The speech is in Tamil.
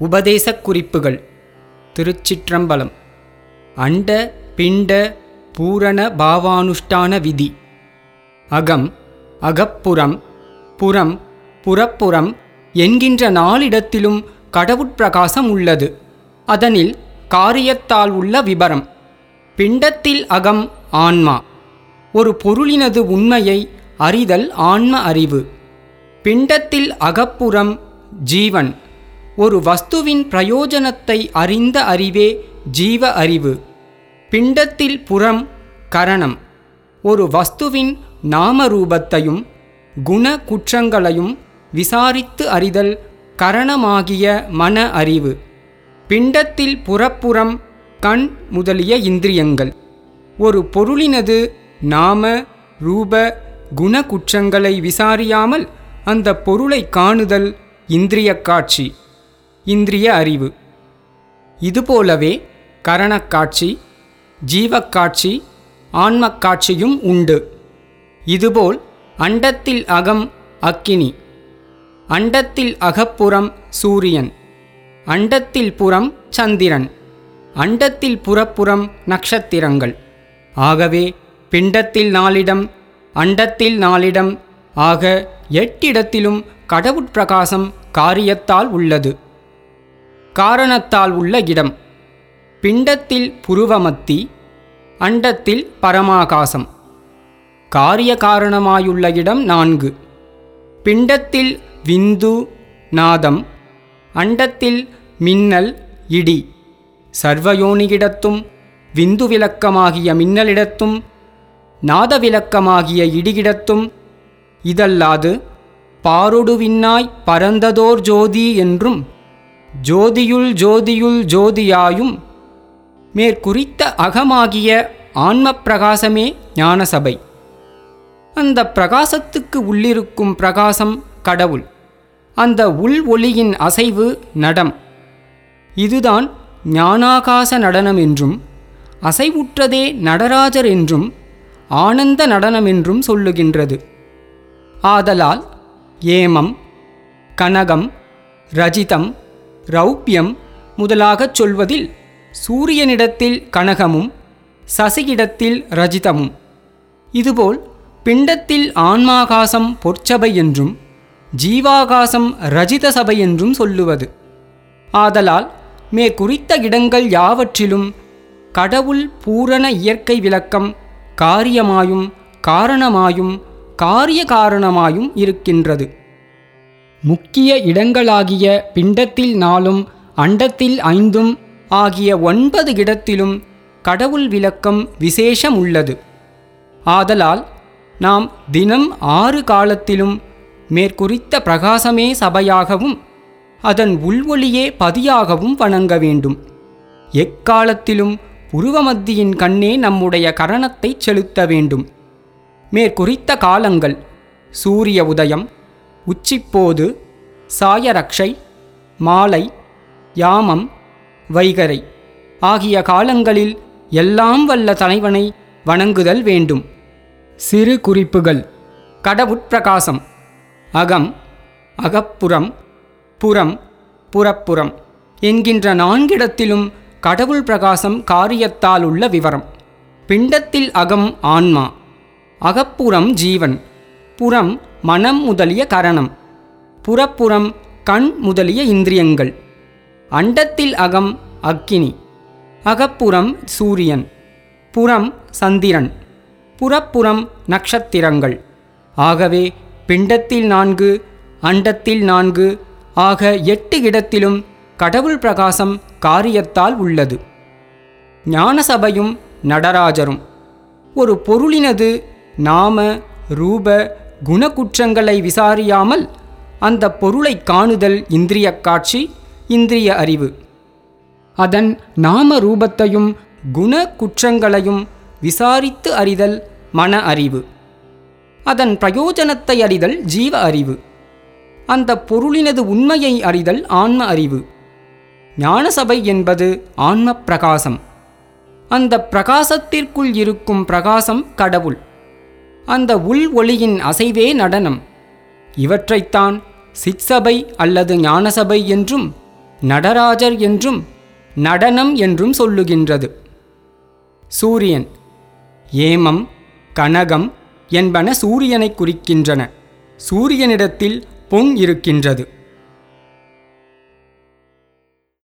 உபதேசக் குறிப்புகள் திருச்சிற்றம்பலம். அண்ட பிண்ட பூரண பாவானுஷ்டான விதி. அகம் அகப்புறம் புறம் புறப்புறம் என்கின்ற நாளிடத்திலும் கடவுட்பிரகாசம் உள்ளது. அதனில் காரியத்தால் உள்ள விபரம். பிண்டத்தில் அகம் ஆன்மா. ஒரு பொருளினது உண்மையை அறிதல் ஆன்ம அறிவு. பிண்டத்தில் அகப்புறம் ஜீவன். ஒரு வஸ்துவின் பிரயோஜனத்தை அறிந்த அறிவே ஜீவ அறிவு. பிண்டத்தில் புறம் கரணம். ஒரு வஸ்துவின் நாமரூபத்தையும் குண குற்றங்களையும் விசாரித்து அறிதல் கரணமாகிய மன அறிவு. பிண்டத்தில் புறப்புறம் கண் முதலிய இந்திரியங்கள். ஒரு பொருளினது நாம ரூப குண குற்றங்களை விசாரியாமல் அந்த பொருளை காணுதல் இந்திரியக் காட்சி. இந்திரிய அறிவு. இதுபோலவே கரணக்காட்சி ஜீவக்காட்சி ஆன்மக்காட்சியும் உண்டு. இதுபோல் அண்டத்தில் அகம் அக்கினி அண்டத்தில் அகப்புறம் சூரியன் அண்டத்தில் புறம் சந்திரன் அண்டத்தில் புறப்புறம் நட்சத்திரங்கள். ஆகவே பிண்டத்தில் நாளிடம் அண்டத்தில் நாளிடம் ஆக எட்டிடத்திலும் கடவுட்பிரகாசம் காரியத்தால் உள்ளது. காரணத்தால் உள்ள இடம். பிண்டத்தில் புருவமத்தி அண்டத்தில் பரமாகாசம். காரிய காரணமாயுள்ள இடம் நான்கு. பிண்டத்தில் விந்து நாதம். அண்டத்தில் மின்னல் இடி. சர்வயோனியிடத்தும் விந்து விளக்கமாகிய மின்னலிடத்தும் நாத விளக்கமாகிய இடியிடத்தும் இதல்லாது பாரொடுவின்னாய் பரந்ததோர் ஜோதி என்றும் ஜோதியுள் ஜோதியுள் ஜோதியாயும் மேற்குறித்த அகமாகிய ஆன்ம பிரகாசமே ஞானசபை. அந்த பிரகாசத்துக்கு உள்ளிருக்கும் பிரகாசம் கடவுள். அந்த உள் ஒளியின் அசைவு நடம். இதுதான் ஞானாகாச நடனம் என்றும் அசைவுற்றதே நடராஜர் என்றும் ஆனந்த நடனம் என்றும் சொல்லுகின்றது. ஆதலால் ஏமம் கனகம் ரஜிதம் ரௌப்பியம் முதலாகச் சொல்வதில் சூரியனிடத்தில் கனகமும் சசியிடத்தில் ரஜிதமும். இதுபோல் பிண்டத்தில் ஆன்மாகாசம் பொற்சபை என்றும் ஜீவாகாசம் ரஜித சபை என்றும் சொல்லுவது. ஆதலால் மேற்குறித்த இடங்கள் யாவற்றிலும் கடவுள் பூரண இயற்கை விளக்கம் காரியமாயும் காரணமாயும் காரிய காரணமாயும் இருக்கின்றது. முக்கிய இடங்களாகிய பிண்டத்தில் நாலும் அண்டத்தில் ஐந்தும் ஆகிய ஒன்பது இடத்திலும் கடவுள் விளக்கம் விசேஷம் உள்ளது ஆதலால் நாம் தினம் ஆறு காலத்திலும் மேற்குறித்த பிரகாசமே சபையாகவும் அதன் உள்வொளியே பதியாகவும் வணங்க வேண்டும். எக்காலத்திலும் உருவமத்தியின் கண்ணே நம்முடைய கரணத்தை செலுத்த வேண்டும். மேற்குறித்த காலங்கள் சூரிய உதயம் உச்சிப்போது சாயரக்ஷை மாலை யாமம் வைகரை ஆகிய காலங்களில் எல்லாம் வல்ல தலைவனை வணங்குதல் வேண்டும். சிறு குறிப்புகள். கடவுட்பிரகாசம் அகம் அகப்புறம் புறம் புறப்புறம் என்கின்ற நான்கிடத்திலும் கடவுள் பிரகாசம் காரியத்தால் உள்ள விவரம். பிண்டத்தில் அகம் ஆன்மா. அகப்புறம் ஜீவன். புறம் மனம் முதலிய கரணம். புறப்புறம் கண் முதலிய இந்திரியங்கள். அண்டத்தில் அகம் அக்கினி. அகப்புறம் சூரியன். புறம் சந்திரன். புறப்புறம் நட்சத்திரங்கள். ஆகவே பிண்டத்தில் நான்கு அண்டத்தில் நான்கு ஆக எட்டு இடத்திலும் கடவுள் பிரகாசம் காரியத்தால் உள்ளது. ஞானசபையும் நடராஜரும். ஒரு பொருளினது நாம ரூப குணக்குற்றங்களை விசாரியாமல் அந்த பொருளை காணுதல் இந்திரியக் காட்சி இந்திரிய அறிவு. அதன் நாம ரூபத்தையும் குண குற்றங்களையும் விசாரித்து அறிதல் மன அறிவு. அதன் பிரயோஜனத்தை அறிதல் ஜீவ அறிவு. அந்த பொருளினது உண்மையை அறிதல் ஆன்ம அறிவு. ஞானசபை என்பது ஆன்ம பிரகாசம். அந்த பிரகாசத்திற்குள் இருக்கும் பிரகாசம் கடவுள். அந்த உள் ஒளியின் அசைவே நடனம். இவற்றைத்தான் சிற்சபை அல்லது ஞானசபை என்றும் நடராஜர் என்றும் நடனம் என்றும் சொல்லுகின்றது. சூரியன் ஏமம் கனகம் என்பன சூரியனை குறிக்கின்றன. சூரியனிடத்தில் பொன் இருக்கின்றது.